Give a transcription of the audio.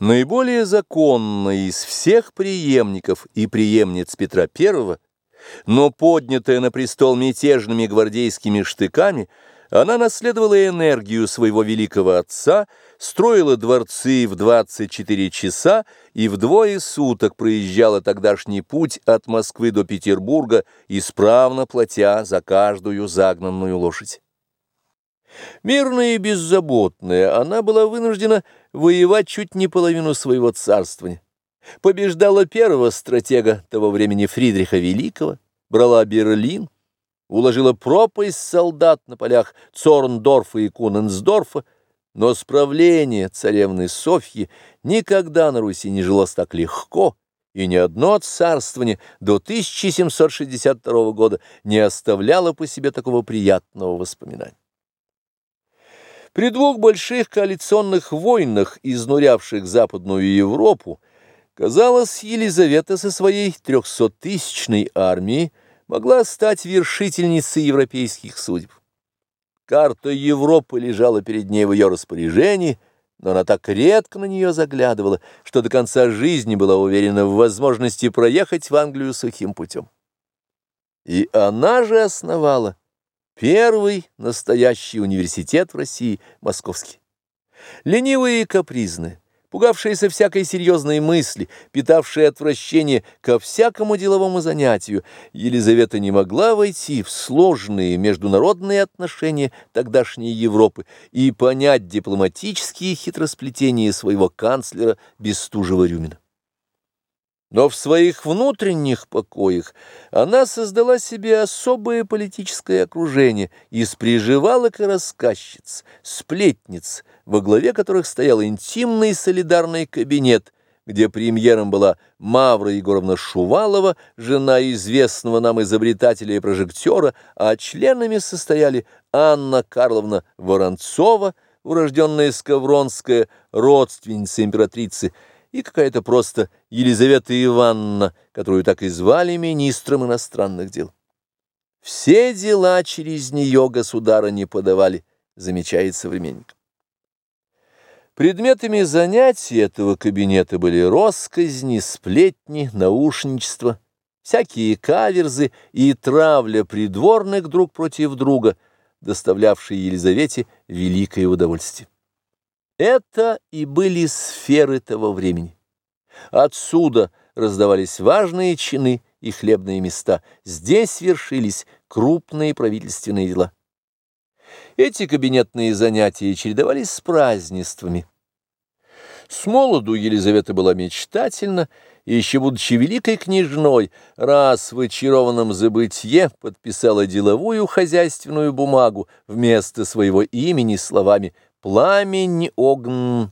Наиболее законной из всех преемников и преемниц Петра I, но поднятая на престол мятежными гвардейскими штыками, она наследовала энергию своего великого отца, строила дворцы в 24 часа и вдвое суток проезжала тогдашний путь от Москвы до Петербурга, исправно платя за каждую загнанную лошадь. Мирная и беззаботная, она была вынуждена воевать чуть не половину своего царствования. Побеждала первого стратега того времени Фридриха Великого, брала Берлин, уложила пропасть солдат на полях Цорндорфа и Куненсдорфа, но справление царевны Софьи никогда на Руси не жилось так легко, и ни одно царствование до 1762 года не оставляло по себе такого приятного воспоминания. При двух больших коалиционных войнах, изнурявших Западную Европу, казалось, Елизавета со своей трехсоттысячной армией могла стать вершительницей европейских судеб. Карта Европы лежала перед ней в ее распоряжении, но она так редко на нее заглядывала, что до конца жизни была уверена в возможности проехать в Англию сухим путем. И она же основала Первый настоящий университет в России – московский. Ленивые и капризные, пугавшиеся всякой серьезной мысли, питавшие отвращение ко всякому деловому занятию, Елизавета не могла войти в сложные международные отношения тогдашней Европы и понять дипломатические хитросплетения своего канцлера Бестужева-Рюмина. Но в своих внутренних покоях она создала себе особое политическое окружение из приживалок и рассказчиц, сплетниц, во главе которых стоял интимный солидарный кабинет, где премьером была Мавра Егоровна Шувалова, жена известного нам изобретателя и прожектора, а членами состояли Анна Карловна Воронцова, урожденная Скавронская, родственница императрицы, и какая-то просто Елизавета Ивановна, которую так и звали министром иностранных дел. Все дела через нее государа не подавали, замечает современник. Предметами занятий этого кабинета были росказни, сплетни, наушничество, всякие каверзы и травля придворных друг против друга, доставлявшие Елизавете великое удовольствие. Это и были сферы того времени. Отсюда раздавались важные чины и хлебные места. Здесь вершились крупные правительственные дела. Эти кабинетные занятия чередовались с празднествами. С молоду Елизавета была мечтательна, и еще будучи великой княжной, раз в очарованном забытье подписала деловую хозяйственную бумагу вместо своего имени словами «Пламень огн